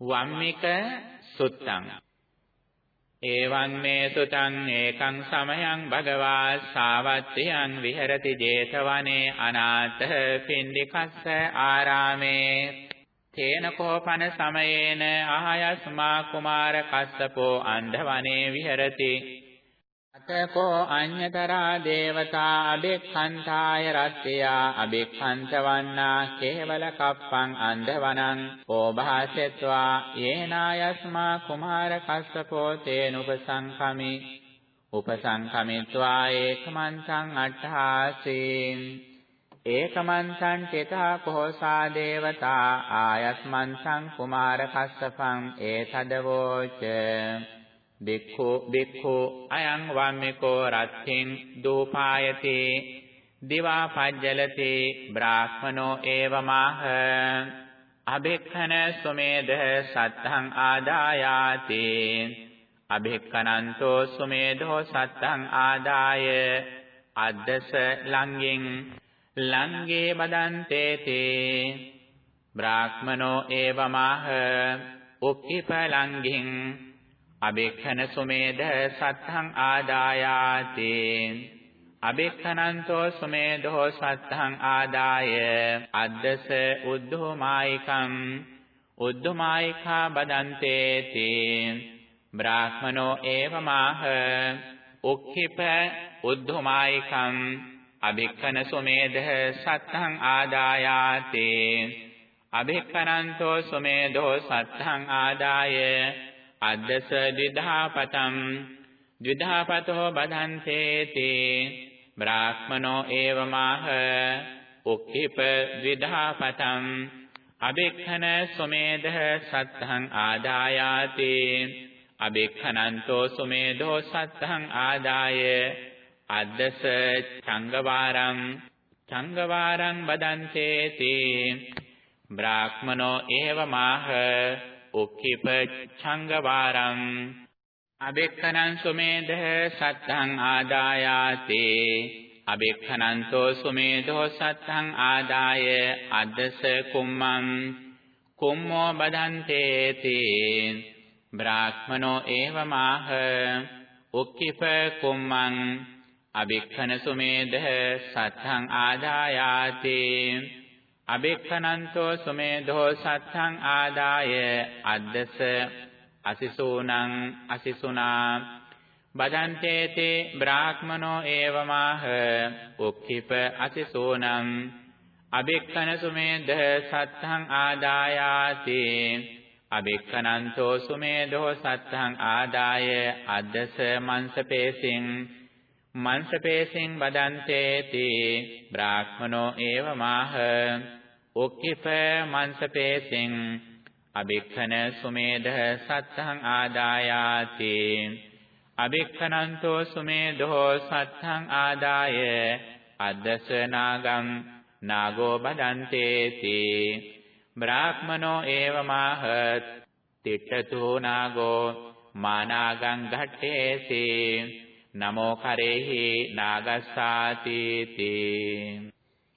වම්මික සුත්තං. එවං මේ සුතං ඒකං සමයං භගවා සාවත්තියං විහෙරති 제තවනේ අනාථ පින්ඩිකස්ස ආරාමේ. තේන කෝපන සමයේන ආයස්මා කුමාර කස්සපෝ අන්ධවනේ විහෙරති. අතකෝ අඤ්‍යතරා දේවතා අබෙක්ඛන්තාය රත්ත්‍යා අබෙක්ඛන්තවන්නා කේවල කප්පං අන්ධවනං ඕභාසෙත්වා යේනායස්මා කුමාර කස්සපෝ තේනුපසංඛමි උපසංඛමිත්වා ඒකමන්තං අට්ඨාසීන් ඒකමන්තං චිතා කෝසා දේවතා ආයස්මන්තං කුමාර කස්සපං ඒතදවෝච බික්ඛු බික්ඛු අයං වම්මිකෝ රත්ථින් දූපායති දිවා පජ්ජලති බ්‍රාහ්මනෝ ඒවමාහ. අභික්ඛන සුමේද සත්තං ආදායාති. අභික්ඛනන්තෝ සුමේධෝ සත්තං ආදාය. අද්දස ලංගෙන් ලංගේ බදන්තේති. බ්‍රාහ්මනෝ ඒවමාහ. උක්ඛිප ලංගෙන් අබෙක්ඛන සුමේද සත්තං ආදායාති। අබෙක්ඛනන්තෝ සුමේදෝ සත්තං ආදාය। අද්දස උද්ධෝමායිකම් උද්ධමායිකා බදන්තේති। බ්‍රාහ්මනෝ ඒවමාහ උක්ඛිප උද්ධමායිකම් අබෙක්ඛන සුමේද සත්තං ආදායාති। අබෙක්ඛනන්තෝ සුමේදෝ සත්තං ආදාය। අද්දස ද්විධාපතම් ද්විධාපතෝ බධන්තේති බ්‍රාහ්මනෝ ඒවමාහ උක්ඛිප ද්විධාපතම් අබෙක්ඛන සුමේධ සත්තං ආදායාති අබෙක්ඛනන්තෝ සුමේධෝ සත්තං ආදාය අද්දස චංගවාරං චංගවාරං බදන්තේති බ්‍රාහ්මනෝ ඒවමාහ උක්ඛිප ඡංගවාරං අබෙක්ඛනං සුමේධ සත්තං ආදායාති අබෙක්ඛනන්තෝ සුමේධෝ සත්තං ආදාය අද්දස කුම්මං කුම්මෝ බදන්තේති බ්‍රාහ්මනෝ ඒවමාහ උක්ඛිප කුම්මං අබෙක්ඛන සුමේධ සත්තං ආදායාති අබෙක්ඛනන්තෝ සුමේධෝ සත්තං ආදාය අද්දස අසිසූනං අසිසුනා බදන්තේති බ්‍රාහ්මනෝ ඒවමාහ උක්ඛිප අසිසූනං අබෙක්ඛන සුමේධ සත්තං ආදායාති අබෙක්ඛනන්තෝ සුමේධෝ සත්තං ආදාය අද්දස මංසපේසින් මංසපේසින් බදන්තේති බ්‍රාහ්මනෝ ඒවමාහ උක්ඛිප මංසපේසින් අබික්ඛන සුමේධ සත්තං ආදායාති. අබික්ඛනන්තෝ සුමේධෝ සත්තං ආදාය. අද්දස නාගං නාගෝ බදන්තේති. බ්‍රාහ්මනෝ ඒවමාහ තිට්ඨතු නාගෝ මානාගං ඝට්ටේසි නමෝ කරේහි නාගස්සාති තී.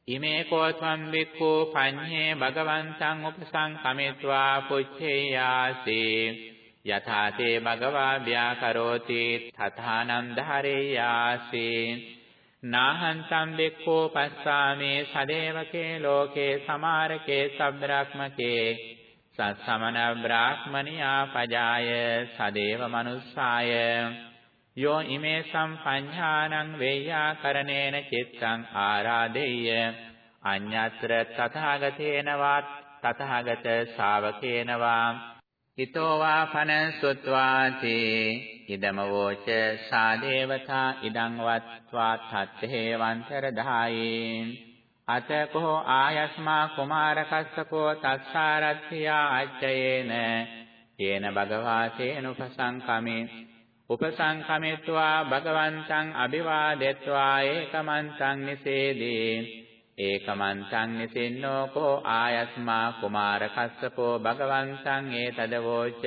ඉමේ කෝත්වම් වික්ඛු පඤ්ඤේ භගවන්තං උපසංකමිත්වා පුච්ඡේයාසි. යථාතේ භගවා ව්‍යාකරෝති තථානම් ධාරේයාසි නාහන්තම් වික්ඛු පස්සාමේ සදේවකේ ලෝකේ සමාරකේ සබ්‍රාක්මකේ සස්සමන බ්‍රාහ්මනියා පජාය සදේව මනුස්සාය. යෝ ඉමේ සම්පඤ්ඤානං වේයාකරණේන චිත්තං ආරාදෙය්‍ය අඤ්ඤත්‍ර තථාගතේන වා තථාගත ශාවකේන වා හිතෝ වා පන සුත්වාති ඉදම වෝච සාදේවතා ඉදං වත්වා තත්තේ වන්තර දහායේ අතකෝ ආයස්මා කුමාර කස්සකෝ තස්සාරත්ත්‍යා අච්චයේන යේන භගවාසේන උපසංකමේ උපසංඛමිත්වා භගවන්තං අභිවාදෙත්වා ඒකමන්තං නිසේදී. ඒකමන්තං නිසින්නෝ කෝ ආයස්මා කුමාර කස්සපෝ භගවන්තං ඒතදවෝච.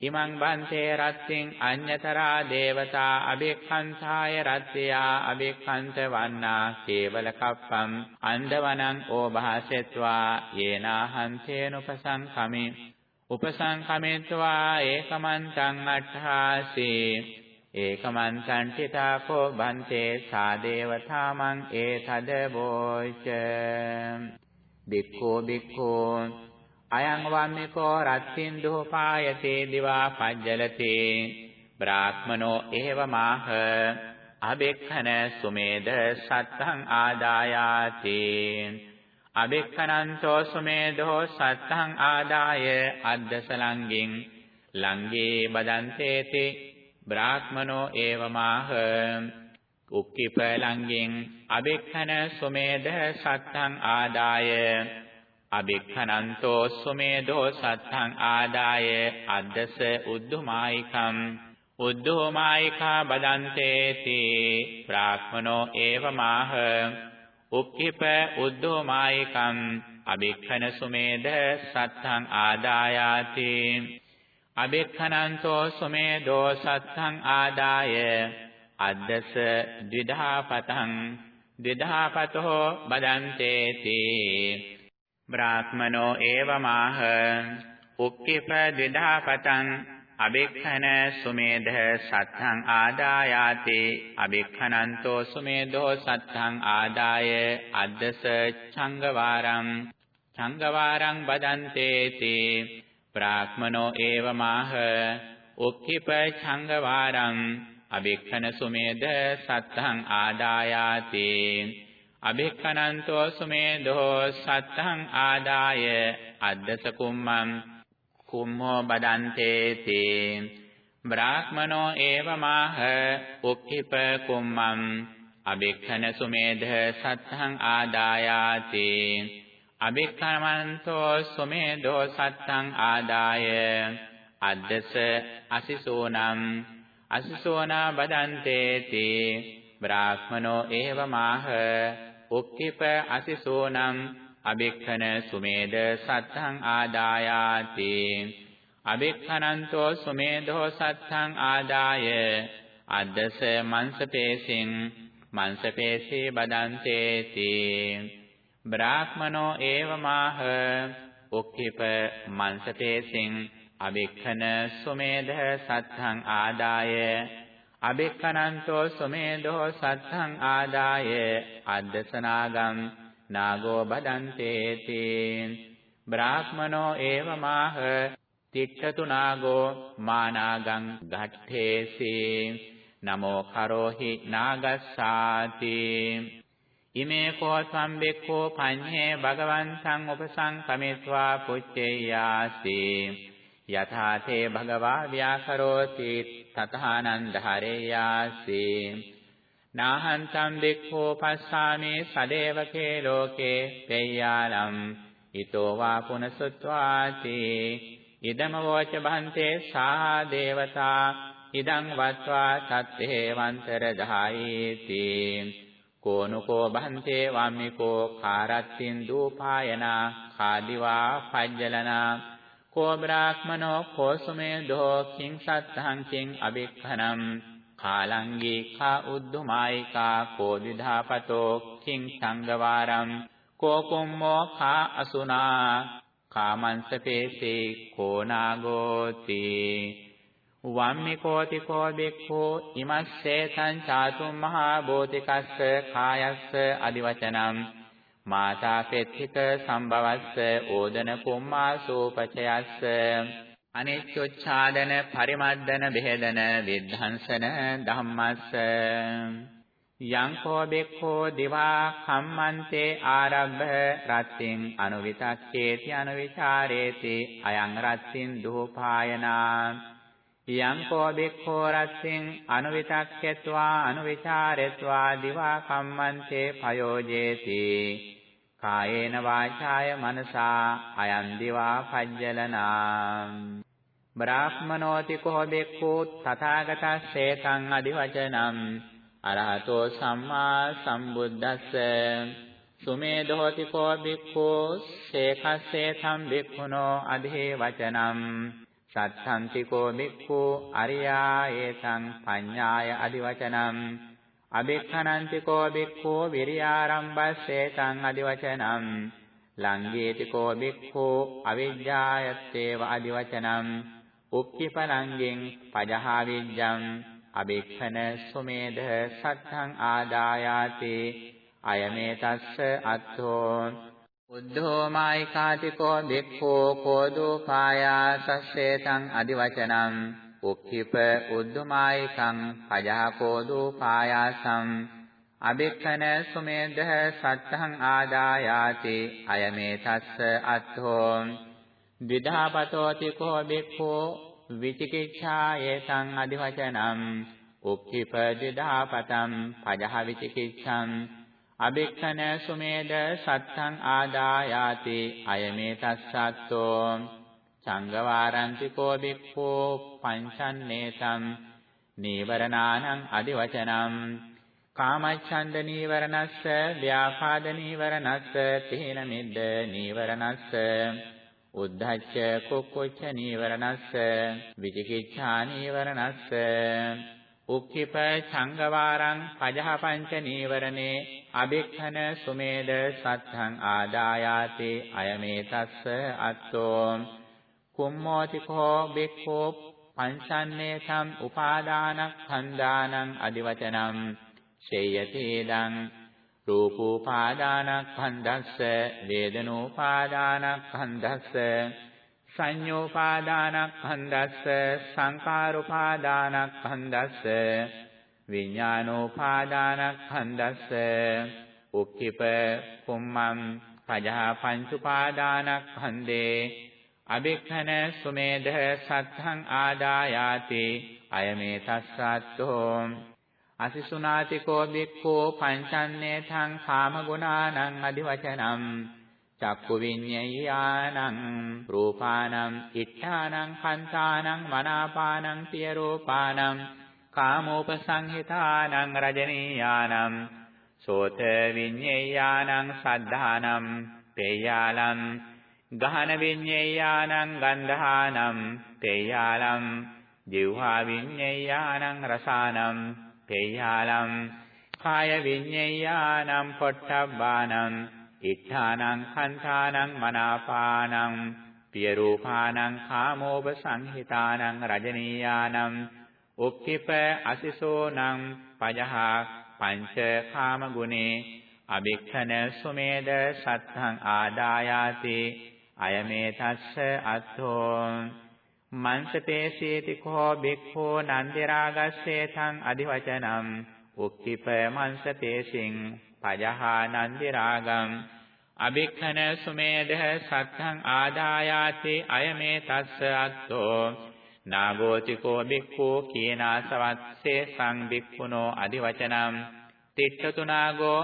ඉමං බන්තේ රත්තින් අඤ්‍යතරා දේවතා අබික්ඛන්තාය රත්ත්‍යා අබික්ඛන්ත වන්නා කේවල කප්පම් අන්දවනං ඕභාසෙත්වා යේනාහන්තේනුපසංඛමි උපසංකමෙත්වා ඒකමන්තං අට්ඨාසී ඒකමන්තං තිතාකෝ බන්තේ සාදේවතාමං ඒතද බෝච බික්ඛෝ බික්ඛෝ අයං වම්මිකෝ රත්තින් දුපායතේ දිවා පජ්ජලතේ බ්‍රාහ්මනෝ ඒවමාහ අබෙක්ඛන සුමේද සත්තං ආදායාති අබෙක්ඛනන්තෝ සුමේදෝ සත්තං ආදාය අද්දසලංගින් ලංගේ බදන්තේති බ්‍රාහ්මනෝ ඒවමාහ. උක්කිප ලංගෙන් අබෙක්ඛන සුමේද සත්තං ආදාය අබෙක්ඛනන්තෝ සුමේදෝ සත්තං ආදාය අද්දස උද්ධමායිකම් උද්ධෝමායිකා බදන්තේති බ්‍රාහ්මනෝ ඒවමාහ. උක්කිප උද්ධෝමායිකම් අබෙක්ඛන සුමේද සත්තං ආදායාති අබෙක්ඛනන්තෝ සුමේදෝ සත්තං ආදාය අද්දස ද්විධාපතං ද්විධාපතෝ බදන්තේති බ්‍රාහ්මනෝ ඒවමාහ උක්කිප ද්විධාපතං අබෙක්ඛන සුමේධ සත්තං ආදායාති අබෙක්ඛනන්තෝ සුමේධෝ සත්තං ආදාය අද්දස ඡංගවාරං ඡංගවාරං බදන්තේති බ්‍රාහ්මනෝ ඒවමාහ උක්ඛිප ඡංගවාරං අබෙක්ඛන සුමේධ සත්තං ආදායාති අබෙක්ඛනන්තෝ සුමේධෝ සත්තං ආදාය අද්දස කුම්මං කුම්මෝ බදන්තේති. බ්‍රාහ්මනෝ ඒවමාහ උක්ඛිප කුම්මං. අබෙක්ඛන සුමේධ සත්තං ආදායාති. අබෙක්ඛමන්තෝ සුමේධෝ සත්තං ආදාය. අද්දස අසිසෝනම්. අසිසෝනා බදන්තේති. බ්‍රාහ්මනෝ ඒවමාහ උක්ඛිප අසිසෝනම්. අබෙක්ඛන සුමේද සත්තං ආදායාති। අබෙක්ඛනන්තෝ සුමේදෝ සත්තං ආදාය। අද්දස මංසපේසින් මංසපේසී බදන්තේති। බ්‍රාහ්මනෝ ඒවමාහ උක්ඛිප මංසපේසින් අබෙක්ඛන සුමේද සත්තං ආදාය। අබෙක්ඛනන්තෝ සුමේදෝ සත්තං ආදාය। අද්දසනාගම් නාගෝ බදන්තේති. බ්‍රාහ්මනෝ ඒවමාහ තිට්ඨතු නාගෝ මානාගං ඝට්ඨේසි නමෝ කරෝහි නාගස්සාති. ඉමේ කෝ සම්බෙක්ඛෝ පඤ්ඤේ භගවන්තං උපසංකමිත්වා පුච්චේයාසි. යථාතේ භගවා ව්‍යාකරෝති. තථානන්දහරේයාසි නාහන්තම් දෙක්ඛෝ පස්සාමේ සදේවකේ ලෝකේ පෙය්‍යාලම් ඊතෝ වා පුනසුත්වාති ඉදම වෝච භන්තේ සා දේවතා ඉදං වත්වා සත්තේවන්තර දහායේති කෝනුකෝ භන්තේ වම්මිකෝ කාරත්තින් දූපායනා කාදිවා පජ්ජලනා කෝ බ්‍රාහ්මනෝ කෝ සුමේ දෝ කිං සත්තං කිං අබික්ඛනම් කාලංගේ කා උද්ධමායිකා කෝ දිධාපතෝ කිං සංගවාරම් කෝ කුම්මෝ කා අසුනා කාමංසපේසේ කෝ නාගෝති වම්මි කෝති කෝ බෙක්ඛෝ ඉමස්සේ සංචාතුම් මහා බෝධිකස්ස කායස්ස අදිවචනම් මාතා පෙත්තික සම්භවස්ස ඕදන කුම්මාසෝපචයස්ස අනිච්චොච්ඡාදන පරිමද්දන බෙහෙදන විද්ධාංශන ධම්මස්ස. යං කෝ බෙක්ඛෝ දිවා කම්මන්තේ ආරබ්බ රත්ත්‍යං අනුවිතක්කේති අනුවිචාරේති අයං රත්ත්‍යං දුපායනා යං කෝ බෙක්ඛෝ රත්ත්‍යං අනුවිතක්කේत्वा අනුවිචාරේत्वा දිවා කම්මන්තේ පයෝජේති. කායේන වාචාය මනසා අයන් දිවා පඤ්ජලනා බ්‍රාහ්මනෝති කෝ බෙක්ඛෝ තථාගතස්සේතං අදිවචනම් අරහතෝ සම්මා සම්බුද්දස්ස සුමේදෝති කෝ බික්ඛෝ සේකස්සේතං බික්ඛුනෝ අධේ වචනම් සත්තන්ති කෝ බික්ඛෝ අරියා ඒතං පඤ්ඤාය අදිවචනම් අබෙක්ඛනන්ති කෝ බික්ඛෝ විරියාරම්භස්සේ තං අදිවචනම් ලංගේති කෝ බික්ඛෝ අවිජ්ජායත්තේව අදිවචනං උක්ඛිපලංගෙන් පජහා විජ්ජං අබික්ඛන සුමේධ සත්තං ආදායාති। අයමේ තස්ස අත්ථෝ උද්ධෝ මායිකාතිකෝ බික්ඛෝ කෝදෝපායා සස්සේතං අදිවචනං। උක්ඛිප උද්ධමායිකං පජහා කෝදෝපායාසං අබික්ඛන සුමේධ සත්තං ආදායාති। අයමේ තස්ස අත්ථෝ විධාපතෝති කෝ බික්ඛෝ? විචිකිච්ඡායේතං අදිවචනං උක්ඛිප විධාපතං පජහ විචිකිච්ඡං. අබික්ඛන සුමේධ සත්තං ආදායාති අයමේ තස්සත්තෝ. සංගවාරන්ති කෝ බික්ඛෝ? පංචන්නේතං නීවරණානං අදිවචනං කාමච්ඡන්ද නීවරණස්ස ව්‍යාපාද නීවරණස්ස තීන මිද්ද නීවරණස්ස. උද්ධච්ච කුක්කුච්ච නීවරණස්ස විචිකිච්ඡා නීවරණස්ස උක්ඛිප සංගවාරං පජහපංච නීවරණේ අබික්ඛන සුමේද සත්ථං ආදායාති අයමේ තස්ස අත්තෝ කුම්මෝතිකෝ බික්ඛෝ පංචන්නේ සම් උපාදානක් ඛණ්ඩානං අදිවචනං ශේයතේදං රූපෝපාදානස්කන්ධස්ස වේදනෝපාදානස්කන්ධස්ස සංඤෝපාදානස්කන්ධස්ස සංකාරෝපාදානස්කන්ධස්ස විඥානෝපාදානස්කන්ධස්ස උක්ඛිප කුම්මං පජා පංචුපාදානස්කන්ධේ අබික්ඛන සුමේධ සත්ථං ආදායාති අයමේ තස්සත්තෝ. අසිසුනාතිකෝ බික්ඛෝ පංචන්නේ තං කාමගුණානං අදිවචනං චක්කු විඤ්ඤයානං රූපානං ඉත්තානං කන්තානං මනාපානං පිය රූපානං කාමෝපසංහිතානං රජනීයානං සෝත විඤ්ඤයානං සද්ධානං පේයාලං ගහන විඤ්ඤයානං ගන්ධානං පේයාලං ජීවහා විඤ්ඤයානං රසානං පේයාලම් කාය විඤ්ඤයානම් පොට්ටබ්බානම් ඉත්තානං කන්තානං මනාපානං පිය රූපානං කාමෝප සංහිතානං රජනීයානම් උක්ඛිප අසිසෝනං පජහා පංච කාම ගුනේ අභික්ඛන සුමේද සත්හං ආදායාති අයමේ තස්ස අත්ථෝ මංසපේසීති කෝ බික්ඛෝ නන්දි රාගස්සේ තං අදිවචනම් උක්ඛිප මංසපේසින් පජහා නන්දි රාගං අභික්ඛන සුමේධ සත්තං ආදායාති අයමේ තස්ස අත්තෝ. නාගෝතිකෝ බික්ඛෝ කීනාසවත්සේ සං බික්ඛුනෝ අදිවචනම් තිට්ඨතු නාගෝ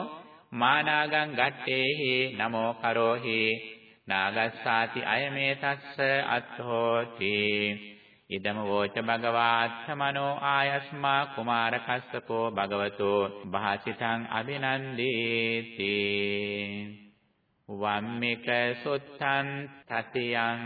මානාගං ගත්තේහි නමෝ කරෝහි. නාගස්සාති අයමේ තස්ස අත්ථෝති. ඉදම වෝච භගවාත්ථමනෝ ආයස්මා කුමාර කස්සපෝ භගවතෝ භාසිතං අභිනන්දේති. වම්මික සුත්තං තතියං